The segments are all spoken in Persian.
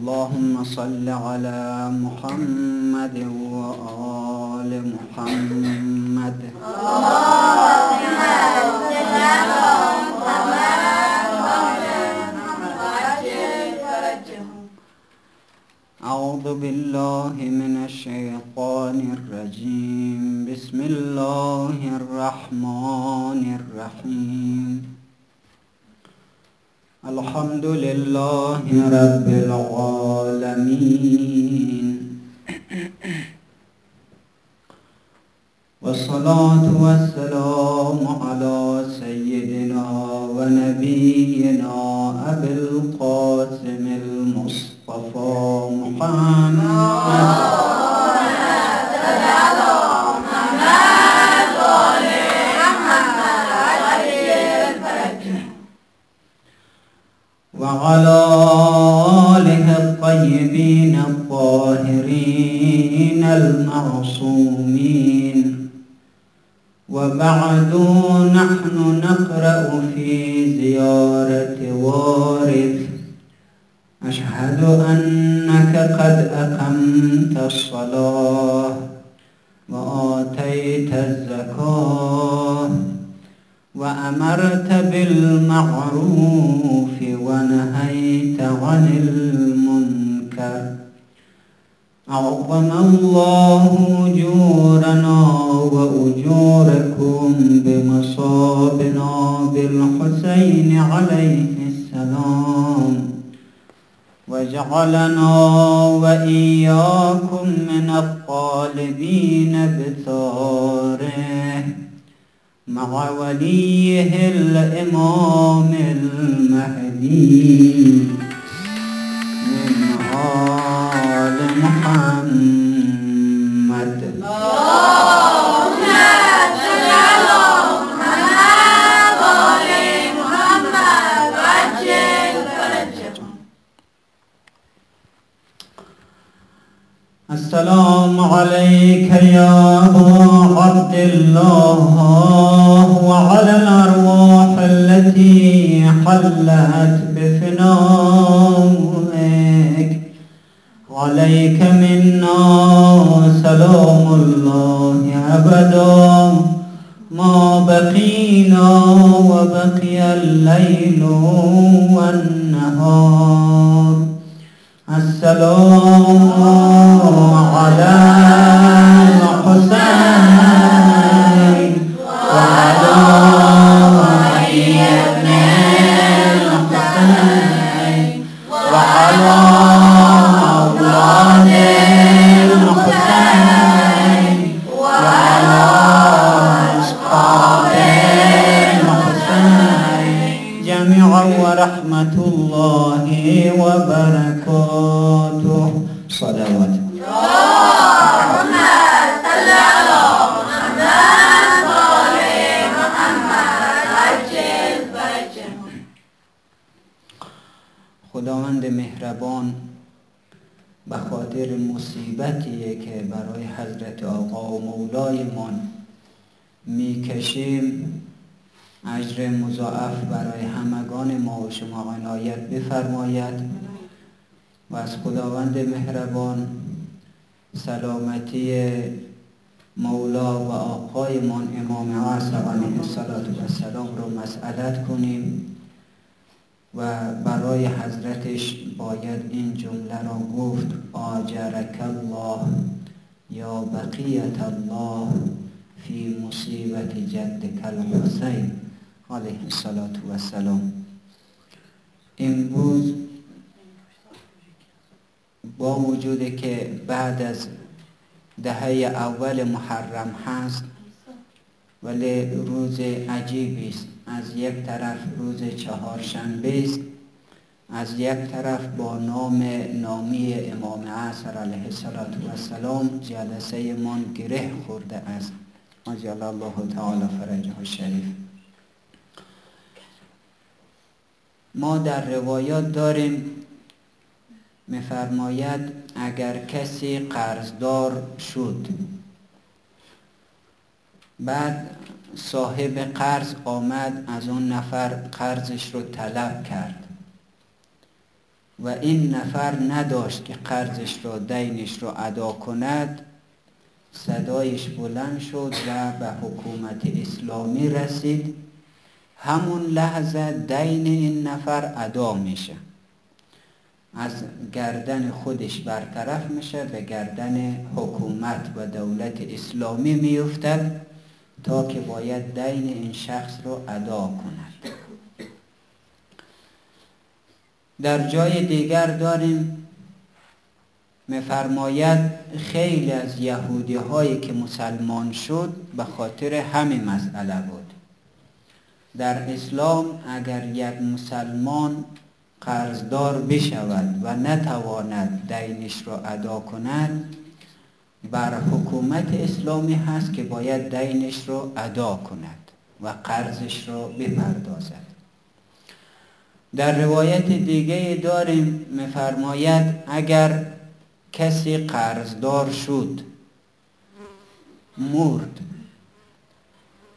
اللهم صل على محمد وآل محمد. أعوذ بالله من الشيطان الرجيم. بسم الله الرحمن الرحيم. الحمد لله رب العالمين والصلاة والسلام على سيدنا ونبينا أبي القاسم المصطفى محمد وعلى آله الطيبين الطاهرين المعصومين. وبعد نحن نقرأ في زيارة وارث. أشهد أنك قد أقمت الصلاة وآتيت الزكاة وأمرت بالمعروف ونهيت عن المنكر. عظم الله أجورنا وأجوركم بمصابنا بالحسين عليه السلام. وجعلنا وإياكم من الطالبين بثاره مع وليه الإمام المهدي. السلام بقیت الله فی مصیبت جدک الحسین علیه السلام امروز با وجود که بعد از دهه اول محرم هست ولی روز عجیبی است. از یک طرف روز چهارشنبه است. از یک طرف با نام نامی امام عصر علیه السلام جلسه من گره خورده است. عجل الله تعالی فرجه الشریف. ما در روایات داریم میفرماید اگر کسی قرضدار شد بعد صاحب قرض آمد از اون نفر قرضش رو طلب کرد. و این نفر نداشت که قرضش را دینش را ادا کند صدایش بلند شد و به حکومت اسلامی رسید. همون لحظه دین این نفر ادا میشه. از گردن خودش برطرف میشه به گردن حکومت و دولت اسلامی میفتد تا که باید دین این شخص رو ادا کند. در جای دیگر داریم میفرماید خیلی از یهودی هایی که مسلمان شد به خاطر همین مسئله بود. در اسلام اگر یک مسلمان قرضدار بشود و نتواند دینش را ادا کند بر حکومت اسلامی هست که باید دینش را ادا کند و قرضش را بپردازد. در روایت دیگه داریم میفرماید اگر کسی قرضدار شد مرد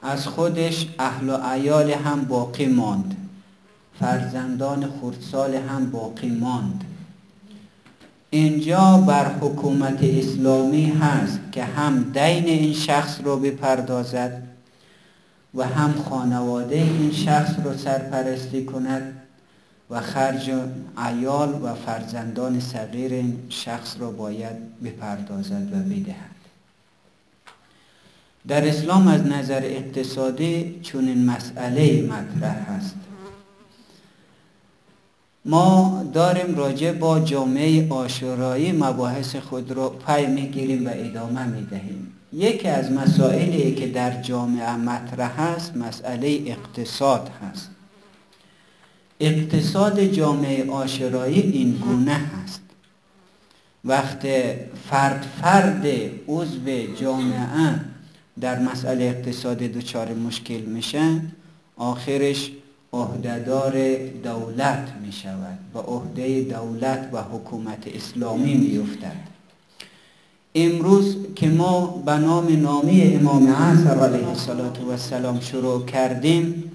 از خودش اهل و عیال هم باقی ماند فرزندان خردسال هم باقی ماند. اینجا بر حکومت اسلامی هست که هم دین این شخص رو بپردازد و هم خانواده این شخص رو سرپرستی کند. و خرج عیال و فرزندان صغیر این شخص رو باید بپردازد و بدهد. در اسلام از نظر اقتصادی چون این مسئله مطرح هست ما داریم راجع با جامعه آشورایی مباحث خود را پی می‌گیریم و ادامه می‌دهیم. یکی از مسائلی که در جامعه مطرح هست مسئله اقتصاد هست. اقتصاد جامعه آشورایی این گونه هست. وقت فرد فرد عضو جامعه در مسئله اقتصاد دچار مشکل میشه آخرش عهدهدار دولت می شود و عهده دولت و حکومت اسلامی می افتد امروز که ما به نام نامی امام عصر علیه السلام شروع کردیم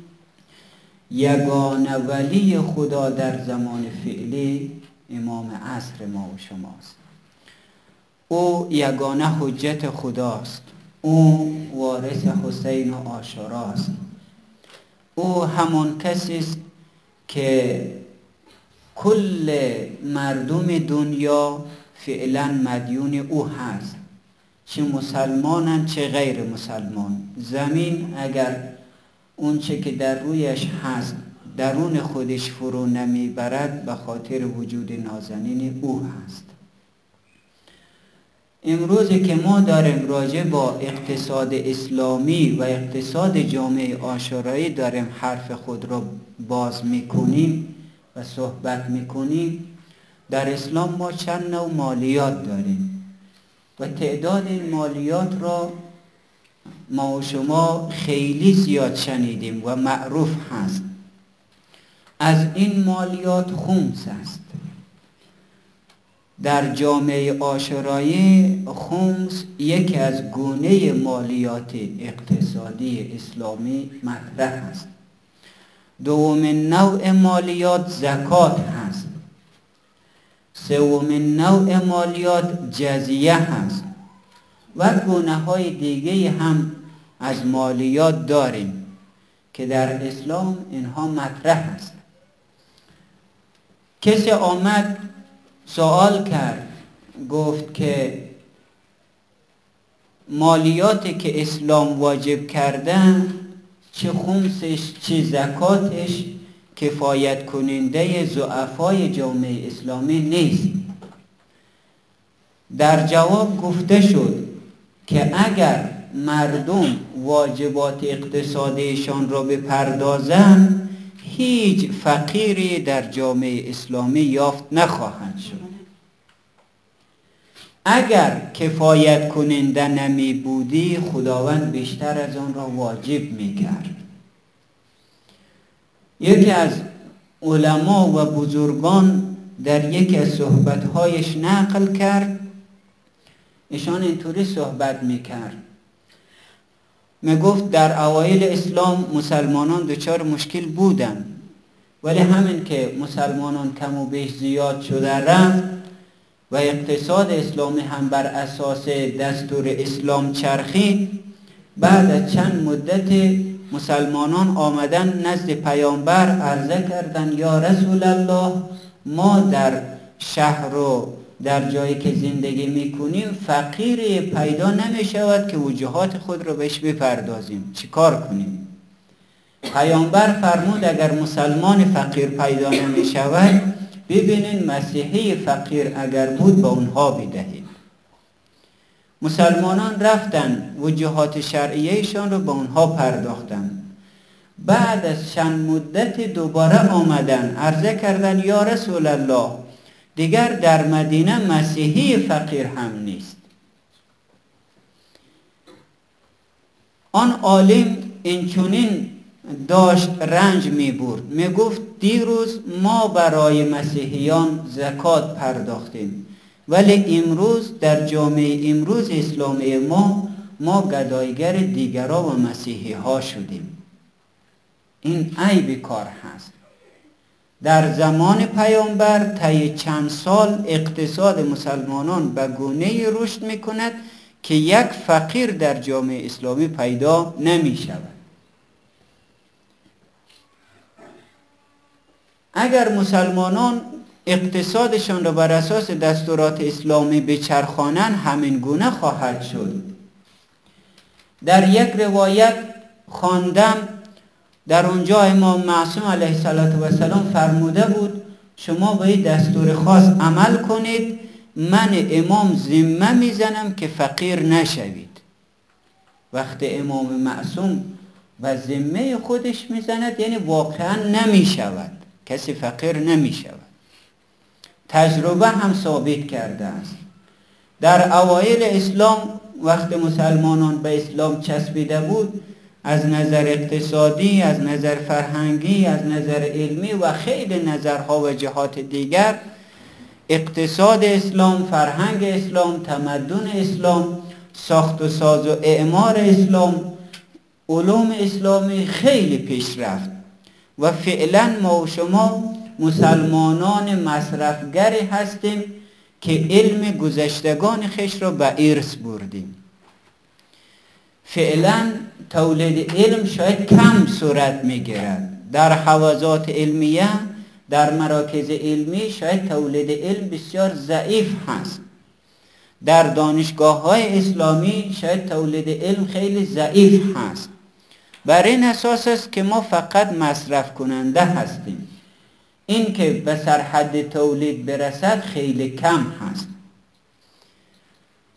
یگان ولی خدا در زمان فعلی امام عصر ما و شماست. او یگانه حجت خداست. او وارث حسین و آشوراست او همان کسی است که کل مردم دنیا فعلا مدیون او هست. چه مسلمانن چه غیر مسلمان. زمین اگر اونچه که در رویش هست درون خودش فرو نمی‌برد به خاطر وجود نازنین او هست. امروزی که ما داریم راجع با اقتصاد اسلامی و اقتصاد جامعه آشورایی داریم حرف خود را باز می‌کنیم و صحبت می‌کنیم در اسلام ما چند نوع مالیات داریم و تعداد این مالیات را ما و شما خیلی زیاد شنیدیم و معروف هست. از این مالیات خمس است. در جامعه آشرایی خمس یکی از گونه مالیات اقتصادی اسلامی مطرح است. دومین نوع مالیات زکات هست. سومین نوع مالیات جزیه هست. و گونه های دیگه هم از مالیات داریم که در اسلام اینها مطرح است. کسی آمد سوال کرد گفت که مالیاتی که اسلام واجب کردن چه خمسش چه زکاتش کفایت کننده زعفای جامعه اسلامی نیست. در جواب گفته شد که اگر مردم واجبات اقتصادیشان را بپردازند هیچ فقیری در جامعه اسلامی یافت نخواهند شد. اگر کفایت کننده نمی بودی خداوند بیشتر از آن را واجب می کرد. یکی از علما و بزرگان در یکی از صحبتهایش نقل کرد ایشان اینطوری صحبت می‌کرد. گفت در اوایل اسلام مسلمانان دچار مشکل بودند. ولی همین که مسلمانان کم و بیش زیاد شده رفت و اقتصاد اسلامی هم بر اساس دستور اسلام چرخید بعد از چند مدت مسلمانان آمدن نزد پیامبر عرضه کردن یا رسول الله ما در شهر و در جایی که زندگی می‌کنیم فقیر پیدا نمی شود که وجوهات خود رو بهش بپردازیم. چیکار کنیم؟ پیامبر فرمود اگر مسلمان فقیر پیدا نمی شود ببینین مسیحی فقیر اگر بود به اونها بدهید مسلمانان رفتن وجوهات شرعیهشان رو به اونها پرداختن. بعد از چند مدت دوباره آمدن عرضه کردن یا رسول الله دیگر در مدینه مسیحی فقیر هم نیست. آن عالم اینچونین داشت رنج می برد می گفت دیروز ما برای مسیحیان زکات پرداختیم ولی امروز در جامعه امروز اسلامی ما ما گدایگر دیگرا و مسیحی ها شدیم. این عیب کار هست. در زمان پیامبر طی چند سال اقتصاد مسلمانان به گونه رشد می کند که یک فقیر در جامعه اسلامی پیدا نمی شود اگر مسلمانان اقتصادشان را بر اساس دستورات اسلامی بچرخانند همین گونه خواهد شد. در یک روایت خواندم در اونجا امام معصوم علیه السلام فرموده بود شما به دستور خاص عمل کنید من امام ذمه می‌زنم که فقیر نشوید. وقتی امام معصوم و ذمه خودش می‌زند یعنی واقعا نمی‌شود. کسی فقیر نمی‌شود. تجربه هم ثابت کرده است. در اوایل اسلام وقت مسلمانان به اسلام چسبیده بود از نظر اقتصادی از نظر فرهنگی از نظر علمی و خیلی نظرها و جهات دیگر اقتصاد اسلام فرهنگ اسلام تمدن اسلام ساخت و ساز و اعمار اسلام علوم اسلامی خیلی پیش رفت و فعلا ما و شما مسلمانان مصرفگری هستیم که علم گذشتگان خش را به ارث بردیم. فعلا تولید علم شاید کم صورت می‌گیرد. در حوازات علمیه در مراکز علمی شاید تولید علم بسیار ضعیف هست. در دانشگاه های اسلامی شاید تولید علم خیلی ضعیف هست. بر این اساس است که ما فقط مصرف کننده هستیم. این که به سرحد تولید برسد خیلی کم هست.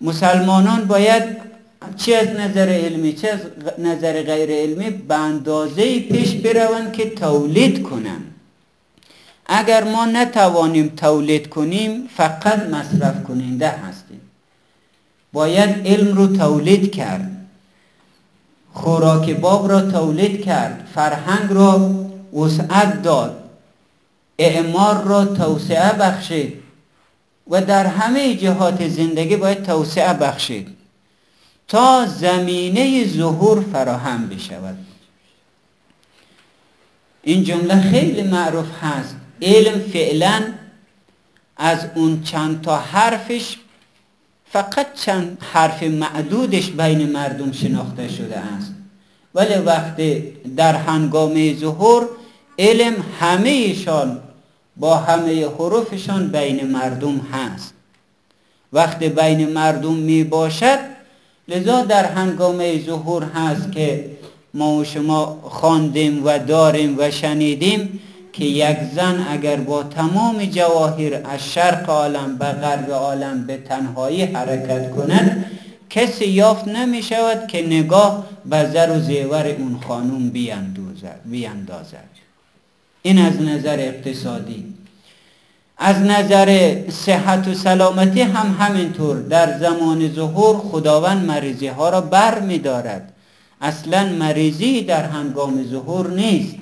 مسلمانان باید چه از نظر علمی چه از نظر غیر علمی به اندازه پیش بروند که تولید کنند. اگر ما نتوانیم تولید کنیم فقط مصرف کننده هستیم. باید علم رو تولید کرد. خوراک باب را تولید کرد. فرهنگ را وسعت داد. اعمار را توسعه بخشید. و در همه جهات زندگی باید توسعه بخشید. تا زمینه ظهور فراهم بشود. این جمله خیلی معروف هست. علم فعلا از اون چند تا حرفش فقط چند حرف معدودش بین مردم شناخته شده است. ولی وقتی در هنگامه ظهور علم همهشان با همه حروفشان بین مردم هست. وقتی بین مردم می باشد لذا در هنگامه ظهور هست که ما و شما خواندیم و داریم و شنیدیم که یک زن اگر با تمام جواهر از شرق عالم به غرب عالم به تنهایی حرکت کند کسی یافت نمی شود که نگاه به زر و زیور اون خانوم بیاندازد. این از نظر اقتصادی. از نظر صحت و سلامتی هم همینطور. در زمان ظهور خداوند مریضی ها را بر می دارد اصلا مریضی در هنگام ظهور نیست.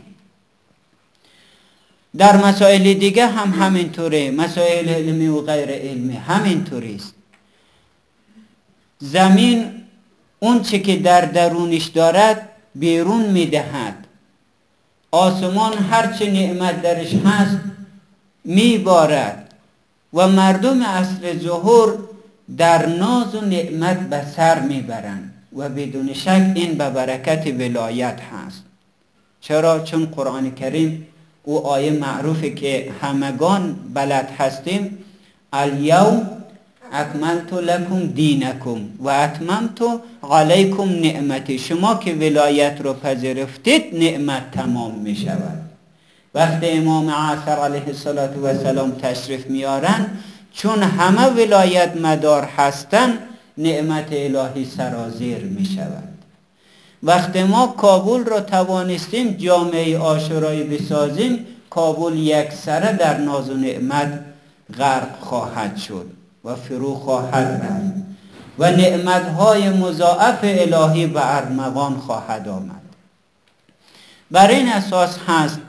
در مسائل دیگه هم همینطوره. مسائل علمی و غیر علمی همینطوری است. زمین اون چه که در درونش دارد بیرون می‌دهد. آسمان هرچه نعمت درش هست میبارد و مردم اصل ظهور در ناز و نعمت به سر می‌برند و بدون شک این به برکت ولایت هست. چرا؟ چون قرآن کریم او آیه معروفه که همگان بلد هستیم. الیوم اکملت لکم دینکم و اتممت علیکم نعمتی. شما که ولایت رو پذیرفتید نعمت تمام می شود وقتی امام عصر علیه السلام تشریف میارن چون همه ولایت مدار هستن نعمت الهی سرازیر می شود وقتی ما کابل را توانستیم جامعه آشورایی بسازیم کابل یک سره در ناز و نعمت غرق خواهد شد و فرو خواهد رفت و نعمتهای مضاعف الهی به ارمغان خواهد آمد. بر این اساس هست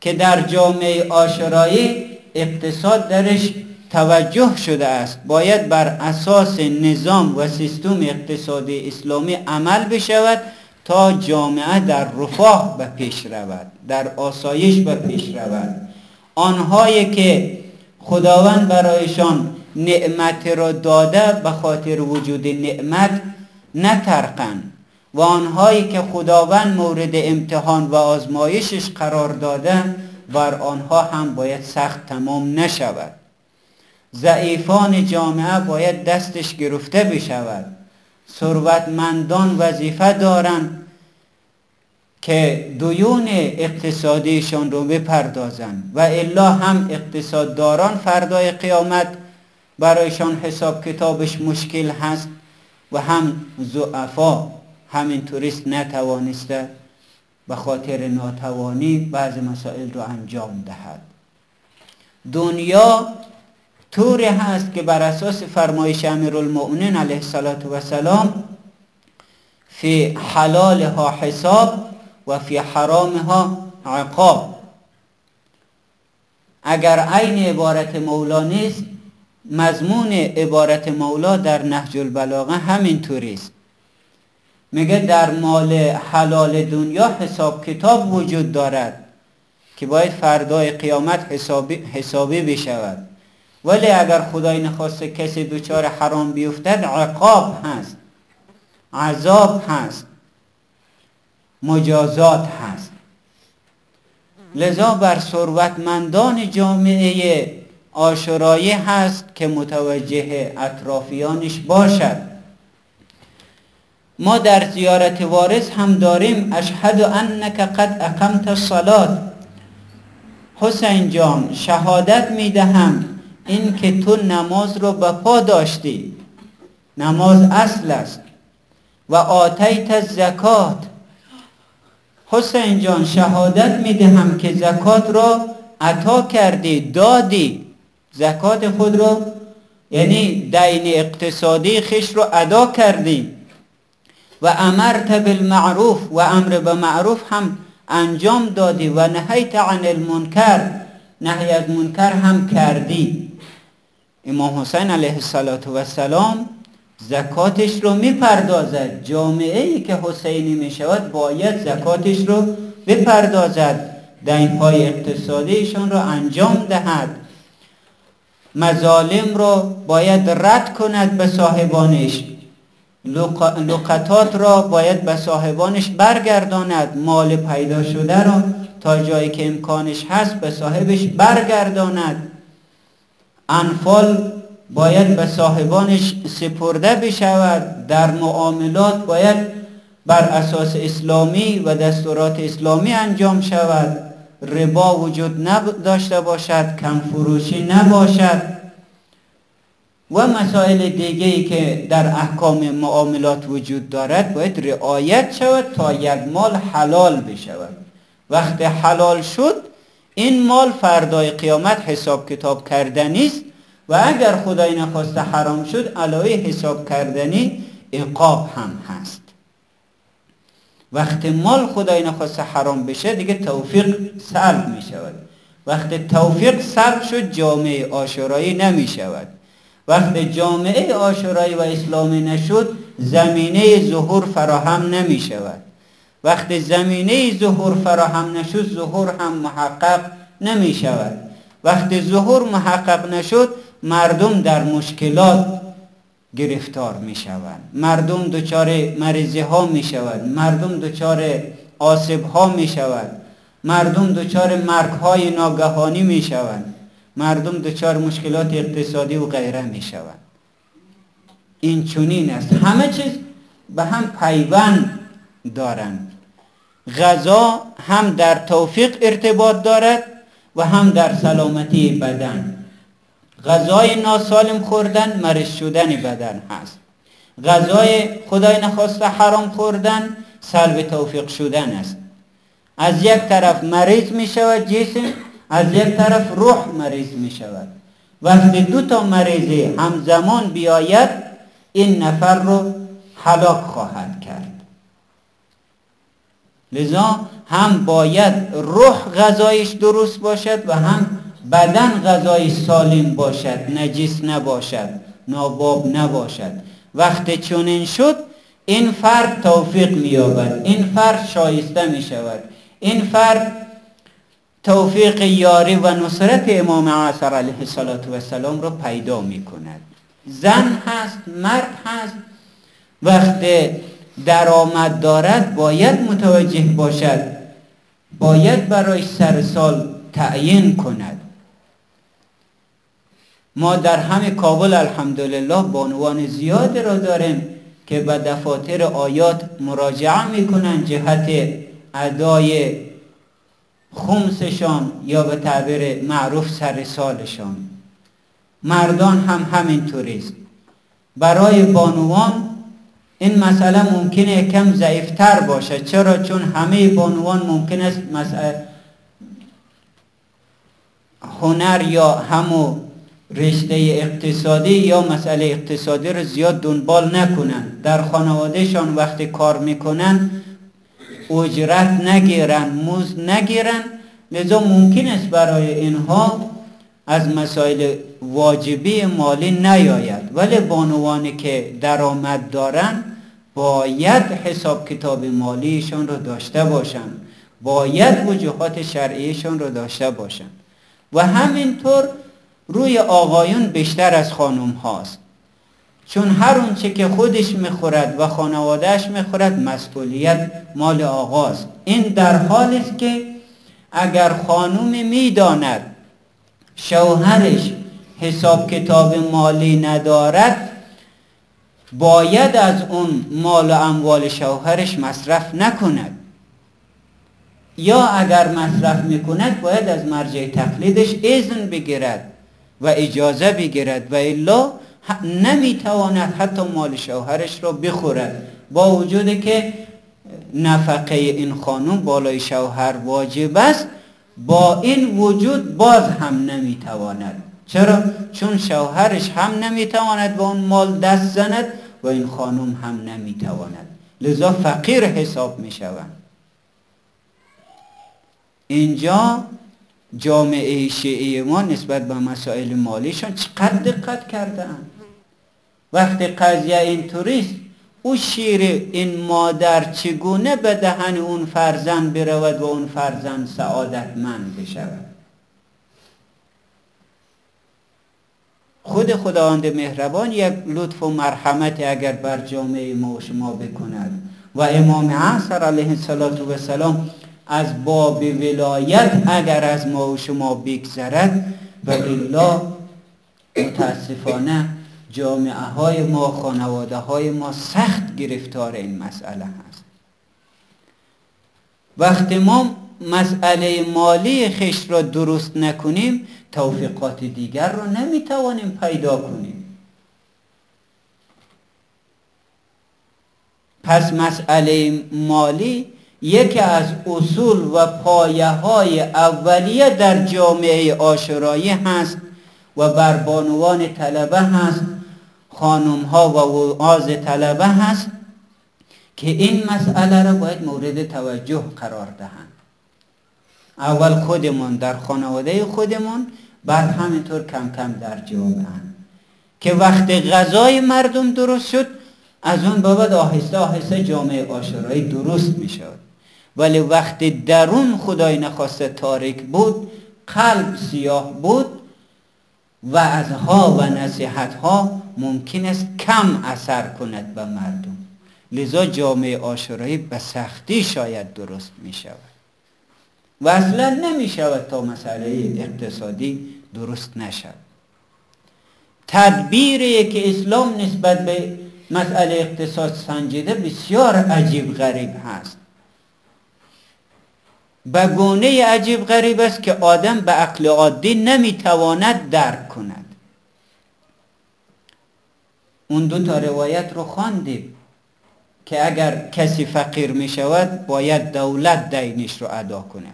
که در جامعه آشرایی اقتصاد درش توجه شده است. باید بر اساس نظام و سیستم اقتصادی اسلامی عمل بشود تا جامعه در رفاه به پیش رود در آسایش به پیش رود. آنهایی که خداوند برایشان نعمت را داده به خاطر وجود نعمت نترقن و آنهایی که خداوند مورد امتحان و آزمایشش قرار داده بر آنها هم باید سخت تمام نشود. ضعیفان جامعه باید دستش گرفته بشود. ثروتمندان وظیفه دارند که دیون اقتصادیشان رو بپردازند و الا هم اقتصادداران فردای قیامت برایشان حساب کتابش مشکل هست و هم زعفا همین توریست نتوانسته به خاطر ناتوانی بعض مسائل رو انجام دهد. دنیا طوری هست که بر اساس فرمایش المؤمنین علیه السلام فی حلالها حساب و فی حرامها عقاب. اگر عین عبارت مولا نیست مضمون عبارت مولا در نهج البلاغه همین است میگه در مال حلال دنیا حساب کتاب وجود دارد که باید فردای قیامت حسابی, حسابی بشود. ولی اگر خدای نخواسته کسی دوچار حرام بیفتد عقاب هست عذاب هست مجازات هست. لذا بر ثروتمندان جامعه آشرایی هست که متوجه اطرافیانش باشد. ما در زیارت وارث هم داریم اشهد انک قد اقمت الصلات حسین جان شهادت می‌دهم این که تو نماز رو به پا داشتی. نماز اصل است. و آتیت زکات حسین جان شهادت می‌دهم که زکات را عطا کردی دادی. زکات خود رو یعنی دین اقتصادی خش رو ادا کردی. و امرت بالمعروف و امر به معروف هم انجام دادی و نهیت عن المنکر نهی از منکر هم کردی. امام حسین علیه السلام زکاتش رو می‌پردازد. جامعه ای که حسینی می‌شود باید زکاتش رو بپردازد. های اقتصادیشان رو انجام دهد. مظالم رو باید رد کند به صاحبانش. لقطات را باید به صاحبانش برگرداند مال پیدا شده را تا جایی که امکانش هست به صاحبش برگرداند. انفال باید به صاحبانش سپرده بشود. در معاملات باید بر اساس اسلامی و دستورات اسلامی انجام شود. ربا وجود نداشته باشد کم فروشی نباشد. و مسائل دیگه که در احکام معاملات وجود دارد باید رعایت شود تا یک مال حلال بشود. وقتی حلال شد این مال فردای قیامت حساب کتاب کردنی است و اگر خدای نخواسته حرام شد علاوه حساب کردنی عقاب هم هست. وقتی مال خدای نخواسته حرام بشه دیگه توفیق سلب می شود وقتی توفیق سلب شد جامعه آشورایی نمی شود وقتی جامعه آشورایی و اسلامی نشد زمینه ظهور فراهم نمی شود. وقتی زمینه ظهور فراهم نشد ظهور هم محقق نمی شود. وقتی ظهور محقق نشد مردم در مشکلات گرفتار می شوند. مردم دچار مریضی ها می شود. مردم دچار آسیب ها می شود. مردم دچار مرگ های ناگهانی می شوند مردم دچار مشکلات اقتصادی و غیره می شوند این چونین است. همه چیز به هم پیوند دارند. غذا هم در توفیق ارتباط دارد و هم در سلامتی بدن. غذای ناسالم خوردن مریض شدن بدن هست. غذای خدای نخواسته حرام خوردن سلب توفیق شدن است. از یک طرف مریض می شود جسم از یک طرف روح مریض می شود وقتی دو تا مریضی همزمان بیاید این نفر رو حلاک خواهد کرد. لذا هم باید روح غذایش درست باشد و هم بدن غذای سالم باشد نجیس نباشد ناباب نباشد. وقتی چونین شد این فرد توفیق مییابد این فرد شایسته می شود این فرد توفیق یاری و نصرت امام عصر علیه السلام را پیدا می کند زن هست مرد هست. وقتی درآمد دارد باید متوجه باشد. باید برای سر سال تعیین کند. ما در همه کابل الحمدلله بانوان زیاد را داریم که به دفاتر آیات مراجعه می‌کنن جهت ادای خمسشان یا به تعبیر معروف سر سالشان. مردان هم همینطوریست برای بانوان این مسئله ممکنه کم ضعیفتر باشه. چرا؟ چون همه بانوان ممکن است هنر یا همو رشته اقتصادی یا مسئله اقتصادی رو زیاد دنبال نکنن. در خانوادهشان وقتی کار می‌کنن اجرت نگیرن موز نگیرن. لذا ممکن است برای اینها از مسائل واجبی مالی نیاید. ولی بانوانی که درآمد دارن باید حساب کتاب مالیشان رو داشته باشن. باید وجوهات شرعیشان رو داشته باشن. و همینطور روی آقایون بیشتر از خانم هاست. چون هر اونچه که خودش می‌خورد و خانوادهش می‌خورد مسئولیت مال آقاست. این در حال است که اگر خانومی می‌داند شوهرش حساب کتاب مالی ندارد باید از اون مال و اموال شوهرش مصرف نکند. یا اگر مصرف می‌کند باید از مرجع تقلیدش اذن بگیرد و اجازه بگیرد و الا نمی‌تواند حتی مال شوهرش را بخورد. با وجود که نفقه این خانم بالای شوهر واجب است با این وجود باز هم نمی‌تواند. چرا؟ چون شوهرش هم نمی‌تواند به اون مال دست زند و این خانم هم نمی‌تواند. لذا فقیر حساب می‌شوند. اینجا جامعه شیعه ما نسبت به مسائل مالیشان چقدر دقت کردن وقتی قضیه این توریست او شیر این مادر چگونه به دهن اون فرزند برود و اون فرزند سعادتمند بشود؟ خود خداوند مهربان یک لطف و مرحمت اگر بر جامعه ما و شما بکند. و امام عصر علیه السلام از باب ولایت اگر از ما و شما بگذرد و الا متاسفانه جامعه های ما خانواده های ما سخت گرفتار این مسئله هست. وقتی ما مسئله مالی خش را درست نکنیم توفیقات دیگر را نمی‌توانیم پیدا کنیم. پس مسئله مالی یکی از اصول و پایه های اولیه در جامعه آشرایی هست و بر بانوان طلبه هست خانم ها و وعاز طلبه هست که این مسئله را باید مورد توجه قرار دهند. اول خودمون در خانواده خودمون بعد همینطور کم کم در جامعه. که وقتی غذای مردم درست شد از اون بابد آهسته آهسته جامعه آشرایی درست می شود ولی وقتی درون خدای نخواسته تاریک بود قلب سیاه بود وعظها و نصیحت ها ممکن است کم اثر کند به مردم. لذا جامعه آشورایی به سختی شاید درست می شود و اصلا نمی شود تا مسئله اقتصادی درست نشود. تدبیری که اسلام نسبت به مسئله اقتصاد سنجیده بسیار عجیب غریب هست. به گونه عجیب غریب است که آدم به عقل عادی نمی‌تواند درک کند. اون دو تا روایت رو خواندیم که اگر کسی فقیر می شود باید دولت دینش رو ادا کنه.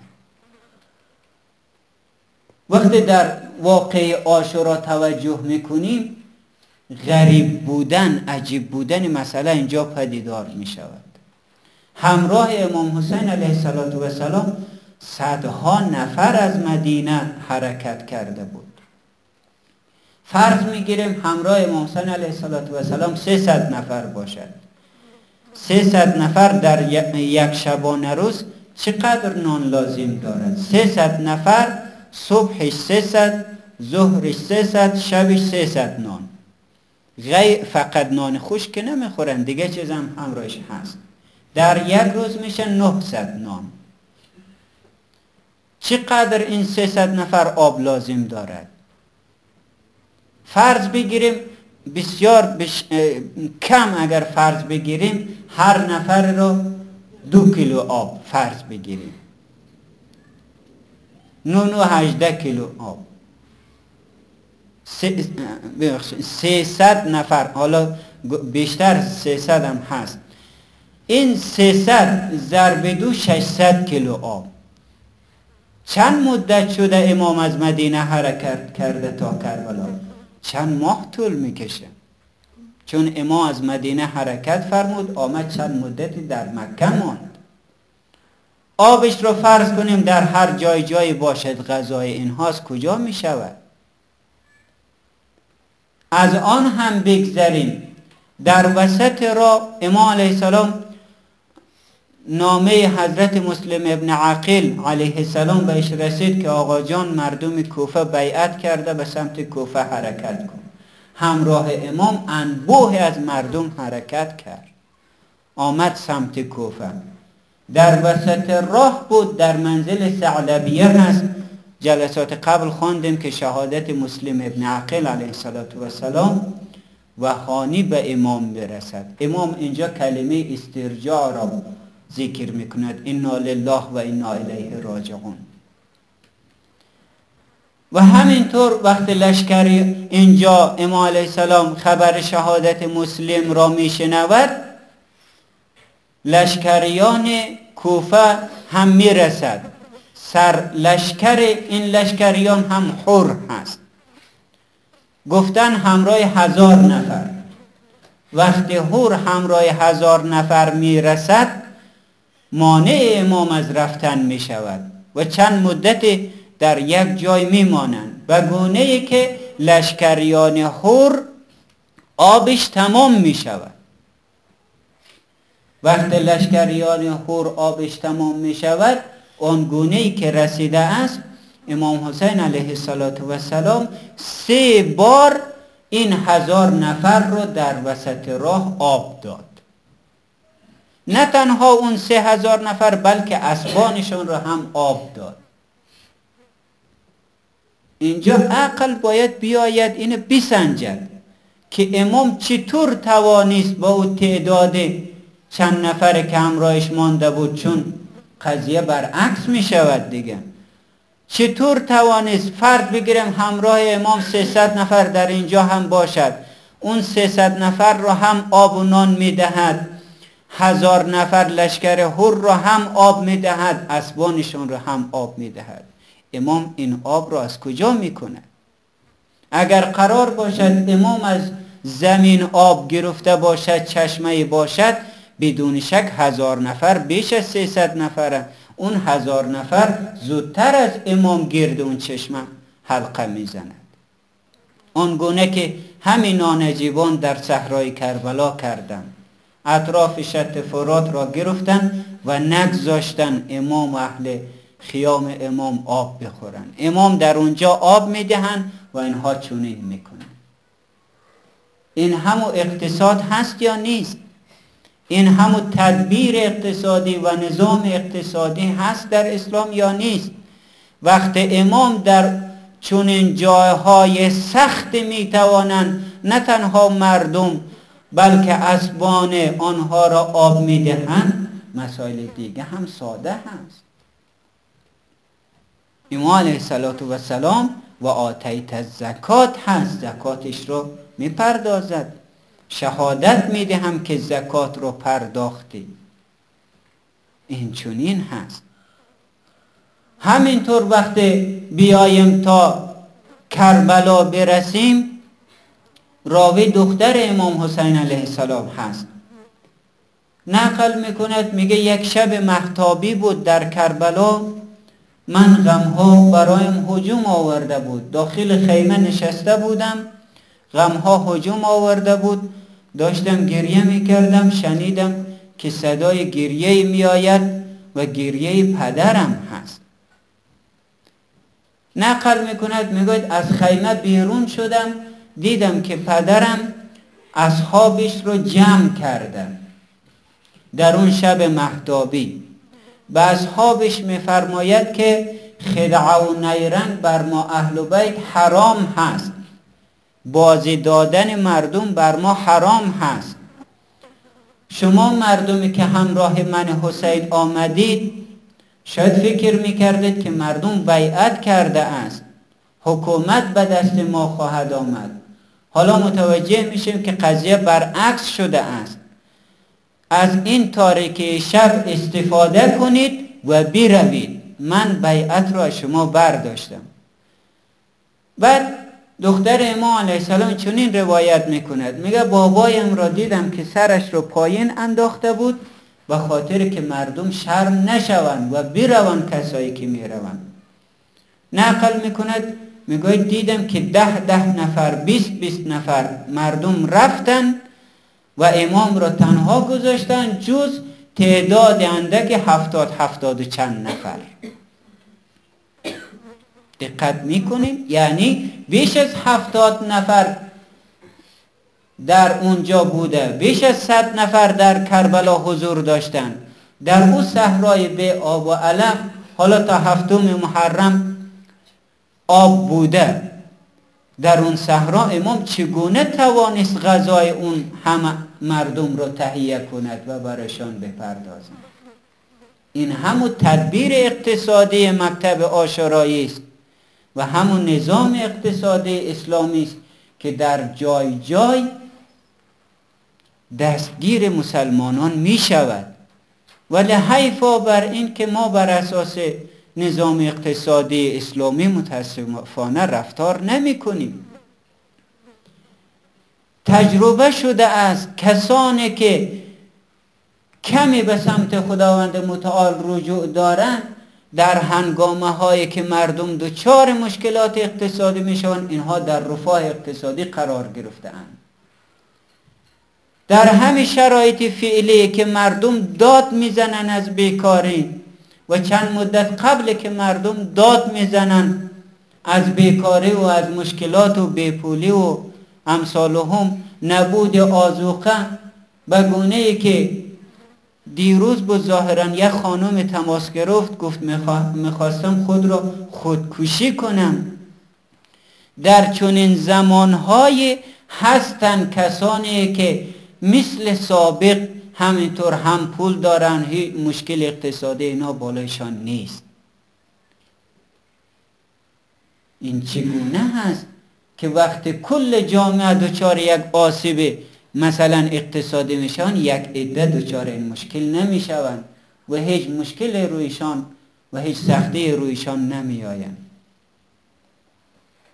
وقتی در واقع آشورا توجه می‌کنیم غریب بودن عجیب بودن مسئله اینجا پدیدار می شود همراه امام حسین علیه السلام صدها نفر از مدینه حرکت کرده بود. فرض می‌گیریم همراه امام حسین علیه السلام 300 نفر باشد. 300 نفر در یک شبانه روز چقدر نان لازم دارد 300 نفر صبحش 300 ظهرش 300 شبش 300 نان. غیر فقط نان خوش که نمی‌خورن دیگه چیز هم همراهش هست. در یک روز میشه 900 نان. چقدر این 300 نفر آب لازم دارد؟ فرض بگیریم بسیار کم اگر فرض بگیریم هر نفر رو دو کیلو آب فرض بگیریم. نون و هجده کیلو آب. سیصد نفر حالا بیشتر سیصد هم هست. این سیصد ضرب دو ششصد کیلو آب. چند مدت شده امام از مدینه حرکت کرده تا کربلا؟ چند ماه طول می‌کشه. چون امام از مدینه حرکت فرمود آمد چند مدتی در مکه ماند. آبش رو فرض کنیم در هر جای جایی باشد غذای اینهاست کجا می شود از آن هم بگذریم. در وسط را امام علیه السلام نامه حضرت مسلم ابن عقیل علیه السلام بهش رسید که آقا جان مردم کوفه بیعت کرده به سمت کوفه حرکت کن. همراه امام انبوه از مردم حرکت کرد. آمد سمت کوفه. در وسط راه بود در منزل سعلبیه هست جلسات قبل خواندیم که شهادت مسلم ابن عقیل علیه السلام و خانی به امام برسد. امام اینجا کلمه استرجاع را ذکر می‌کند انا لله و انا الیه راجعون. و همینطور وقت لشکری اینجا امام علیه السلام خبر شهادت مسلم را میشنود لشکریان کوفه هم می‌رسد. سر لشکر این لشکریان هم حر هست. گفتن همراه هزار نفر. وقتی حور همراه هزار نفر می‌رسد مانع امام از رفتن می شود و چند مدت در یک جای می مانند و گونه ای که لشکریان حور آبش تمام می شود وقت لشکریان حور آبش تمام می شود آن گونه ای که رسیده است امام حسین علیه السلام سه بار این هزار نفر رو در وسط راه آب داد. نه تنها اون سه هزار نفر بلکه اسبانشون رو هم آب داد. اینجا عقل باید بیاید اینو بسنجد که امام چطور توانست با او تعداد چند نفر که همراهش مانده بود چون قضیه برعکس می شود دیگه. چطور توانست فرد بگیرم همراه امام 300 نفر در اینجا هم باشد؟ اون 300 نفر رو هم آب و نان می‌دهد هزار نفر لشکر هر را هم آب می‌دهد اسبانشون را هم آب می‌دهد. امام این آب را از کجا می‌کنه اگر قرار باشد امام از زمین آب گرفته باشد چشمه باشد بدون شک هزار نفر بیش از سیصد نفره اون هزار نفر زودتر از امام گرد اون چشمه حلقه می‌زند. آنگونه که همین نانجیبان در صحرای کربلا کردند. اطراف شط فرات را گرفتن و نگذاشتن امام اهل خیام امام آب بخورن. امام در اونجا آب می‌دهن و اینها چونین می‌کنن. این همو اقتصاد هست یا نیست؟ این همو تدبیر اقتصادی و نظام اقتصادی هست در اسلام یا نیست؟ وقت امام در چون جایهای سخت می‌توانند نه تنها مردم بلکه اسبان آنها را آب می‌دهند مسائل دیگه هم ساده هست. امام علیه و سلام و آتیت زکات هست زکاتش رو می‌پردازد. شهادت می‌دهم که زکات رو پرداختی. این چونین هست. همینطور وقت بیایم تا کربلا برسیم راوی دختر امام حسین علیه السلام هست. نقل می‌کند میگه یک شب محتابی بود در کربلا من غمها برایم حجوم آورده بود. داخل خیمه نشسته بودم غمها حجوم آورده بود. داشتم گریه می‌کردم شنیدم که صدای گریه میآید و گریه پدرم هست. نقل می‌کند می‌گوید از خیمه بیرون شدم. دیدم که پدرم اصحابش رو جمع کردم در اون شب مهدابی به اصحابش میفرماید که خدعه و نیرنگ بر ما اهل بیت حرام هست. بازی دادن مردم بر ما حرام هست. شما مردمی که همراه من حسین آمدید شاید فکر می‌کردید که مردم بیعت کرده است. حکومت به دست ما خواهد آمد. حالا متوجه میشیم که قضیه برعکس شده است. از این تاریکی شب استفاده کنید و بروید. من بیعت را شما برداشتم. بعد دختر امام علیه السلام چنین روایت می‌کند. میگه بابایم را دیدم که سرش رو پایین انداخته بود و خاطر که مردم شرم نشوند و بروند کسایی که می‌روند. نقل می‌کند می‌گوید دیدم که ده ده نفر بیست بیست نفر مردم رفتن و امام را تنها گذاشتن جز تعداد اندک هفتاد هفتاد و چند نفر. دقت می‌کنیم؟ یعنی بیش از هفتاد نفر در اونجا بوده. بیش از صد نفر در کربلا حضور داشتن. در او صحرای به آب و علف حالا تا هفتم محرم آب بوده. در اون صحرا امام چگونه توانست غذای اون همه مردم رو تهیه کند و برایشان بپردازد؟ این همون تدبیر اقتصادی مکتب آشرایی است و همون نظام اقتصادی اسلامی است که در جای جای دستگیر مسلمانان می شود ولی حیفا بر این که ما بر اساس نظام اقتصادی اسلامی متاسفانه رفتار نمی کنیم تجربه شده از کسانی که کمی به سمت خداوند متعال رجوع دارند در هنگامه هایی که مردم دچار مشکلات اقتصادی می‌شوند اینها در رفاه اقتصادی قرار گرفتهاند. در همین شرایط فعلی که مردم داد می‌زنن از بیکاری و چند مدت قبل که مردم داد می‌زنن از بیکاری و از مشکلات و بیپولی و امثالهم نبود آزوقه به گونه ای که دیروز با ظاهرا یک خانم تماس گرفت گفت می‌خواستم خود را خودکشی کنم. در چنین زمانهای هستن کسانی که مثل سابق همینطور هم پول دارن هیچ مشکل اقتصادی اینا بالایشان نیست. این چگونه هست که وقت کل جامعه دچار یک آسیب مثلا اقتصادی میشن یک عده دچار این مشکل نمی‌شوند و هیچ مشکل رویشان و هیچ سختی رویشان نمی آیند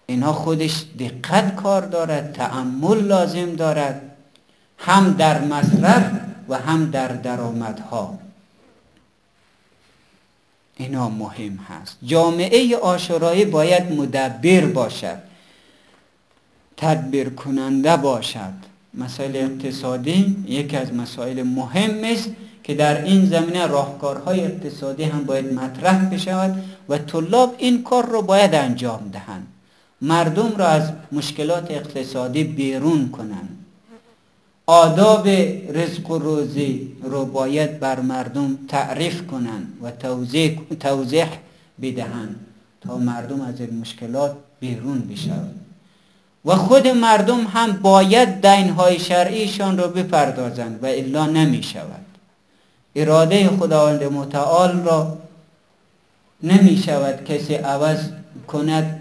اینها خودش دقت کار دارد تعمل لازم دارد. هم در مصرف و هم در درآمدها. اینا مهم هست. جامعه آشورایی باید مدبر باشد. تدبیر کننده باشد. مسائل اقتصادی یکی از مسائل مهم است که در این زمینه راهکارهای اقتصادی هم باید مطرح بشود و طلاب این کار رو باید انجام دهند. مردم را از مشکلات اقتصادی بیرون کنند. آداب رزق و روزی رو باید بر مردم تعریف کنند و توضیح, بدهند تا مردم از این مشکلات بیرون بشود و خود مردم هم باید دینهای شرعیشان رو بپردازند و الا نمی شود اراده خداوند متعال را نمی شود کسی عوض کند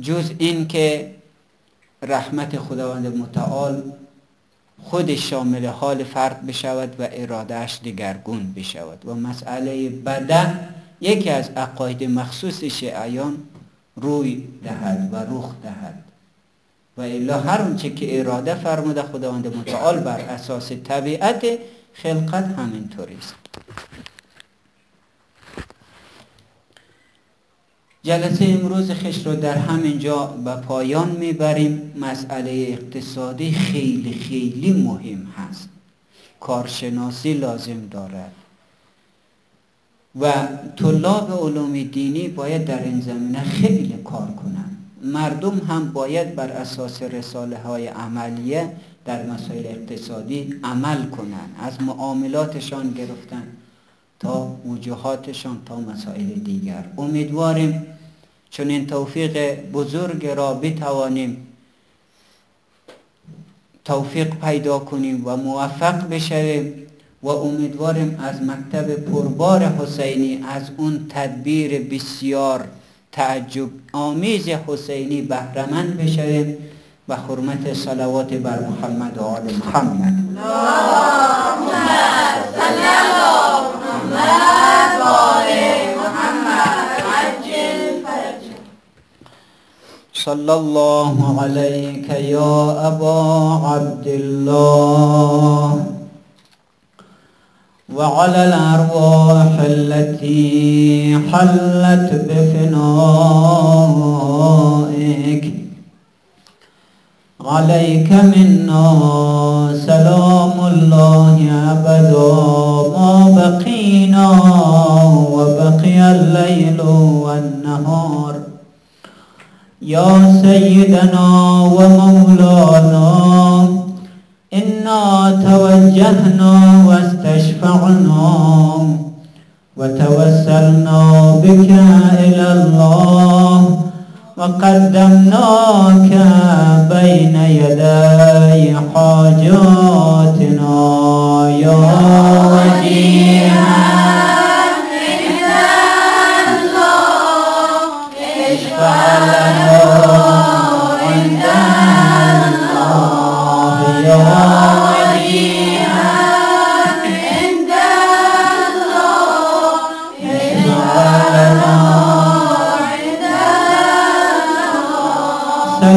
جز این که رحمت خداوند متعال خود شامل حال فرد بشود و ارادهش دگرگون بشود. و مسئله بدن یکی از عقاید مخصوص شیعیان روی دهد و رخ دهد. و الا هر اونچه که اراده فرموده خداوند متعال بر اساس طبیعت خلقت همینطوری است جلسه امروز خش رو در همین جا به پایان می‌بریم. مسئله اقتصادی خیلی خیلی مهم هست. کارشناسی لازم دارد. و طلاب علوم دینی باید در این زمینه خیلی کار کنند. مردم هم باید بر اساس رساله های عملیه در مسائل اقتصادی عمل کنند. از معاملاتشان گرفتن. تا وجوهاتشان تا مسائل دیگر. امیدواریم چون این توفیق بزرگ را بتوانیم توفیق پیدا کنیم و موفق بشویم و امیدواریم از مکتب پربار حسینی از اون تدبیر بسیار تعجب آمیز حسینی بهرمند بشویم. و حرمت صلوات بر محمد و آل محمد. صلى الله عليك يا أبا عبد الله وعلى الأرواح التي حلت بفنائك. عليك منا سلام الله أبدا. ما بقينا وبقي الليل والنهار. يا سيدنا ومولانا إنا توجهنا واستشفعنا وتوسلنا بك إلى الله وقدمناك بين يدي حاجاتنا. يا وجيها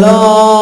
Lord.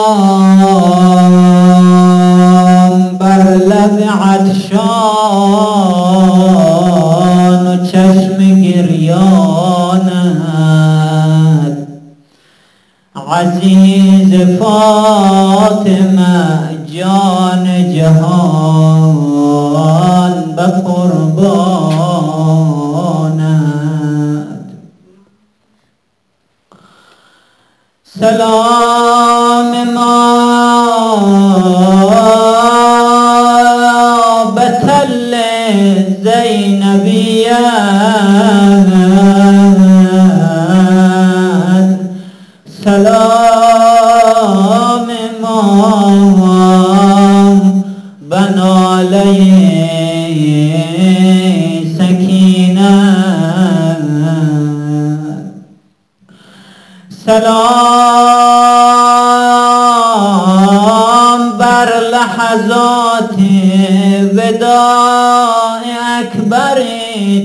وداع اکبر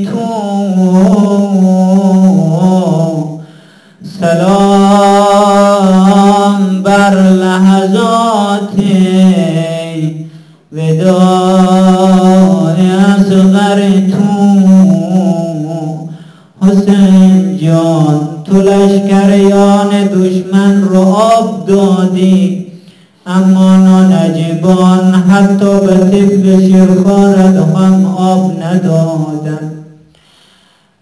تو. سلام بر لحظات وداع اصغر تو. حسین جان تو لشکریان دشمن رو آب دادی. اما نانجیبان حتی به طفل هم آب ندادند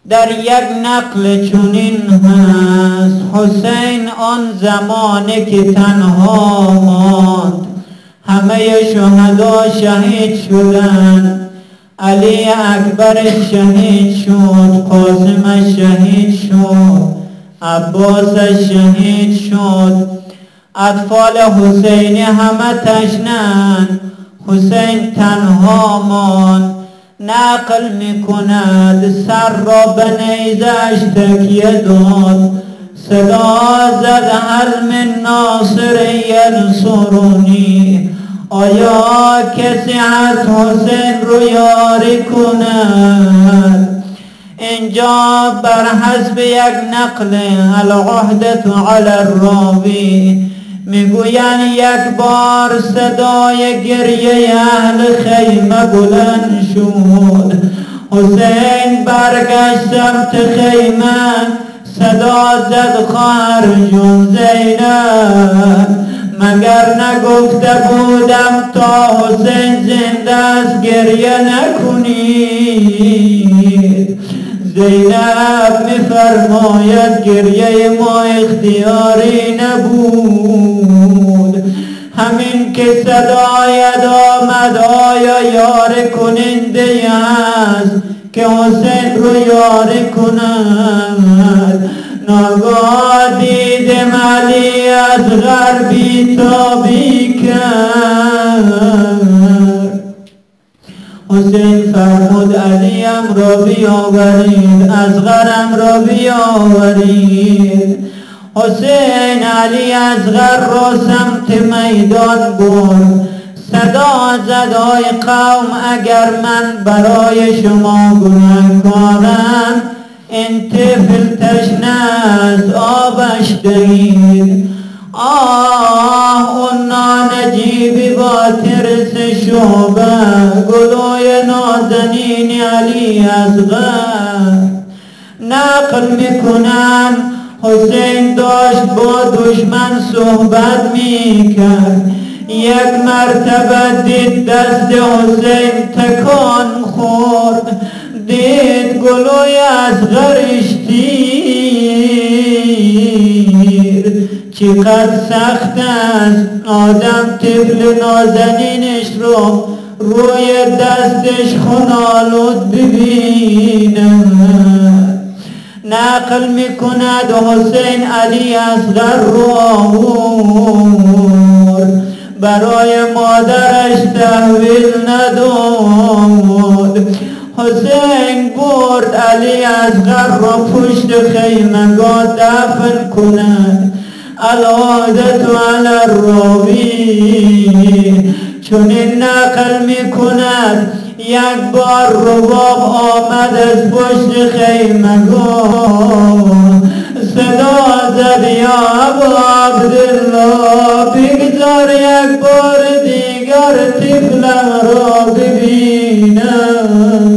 در یک نقل چنین هست حسین آن زمانه که تنها ماند. همه شهدا شهید شدند علی اکبر شهید شد قاسم شهید شد عباس شهید شد. اطفال حسینی همه تشنن. حسین تنها ماند. نقل می‌کند. سر را به نیزش تکیه داد. صدا زد هل من ناصر ینصرونی آیا کسی از حسین رو یاری کند؟ اینجا بر حسب یک نقل العهدت علی الراوی. می‌گویند یک بار صدای گریه اهل خیمه بلند شد. حسین برگشت سمت خیمه صدا زد خواهر جون زینب. مگر نگفته بودم تا حسین زنده است گریه نکنید؟ زینب میفرماید گریه ما اختیاری نبود. همین که صدایت آمد آیا یار کننده است که حسین رو یاری کند؟ ناگاه دیدم از غربی تابی کرد. حسین فرمود علیم را بیاورید از غرم را بیاورید. حسین علی از غر را سمت میدان برد. صدا زد قوم اگر من برای شما گناهکارم این طفل تشنه آبش دهید آه اون نانجیبی با ترس شعبه گلوی نازنین علی غر نقل می‌کنن حسین داشت با دشمن صحبت می‌کرد. یک مرتبه دید دست حسین تکان خورد. دید گلوی از غرشتیر چقدر سخت است. آدم طفل نازنینش رو روی دستش خونالود ببیند. نقل می‌کند حسین علی اصغر رو برای مادرش تحویل نداد. حسین برد علی از غر را پشت خیمگاه دفن کند. العادت الراوی چون این نقل می کند یک بار رباب آمد از پشت خیمگاه صدا زد یا ابو عبدالله بگذار یک بار دیگر طفلم را ببینم.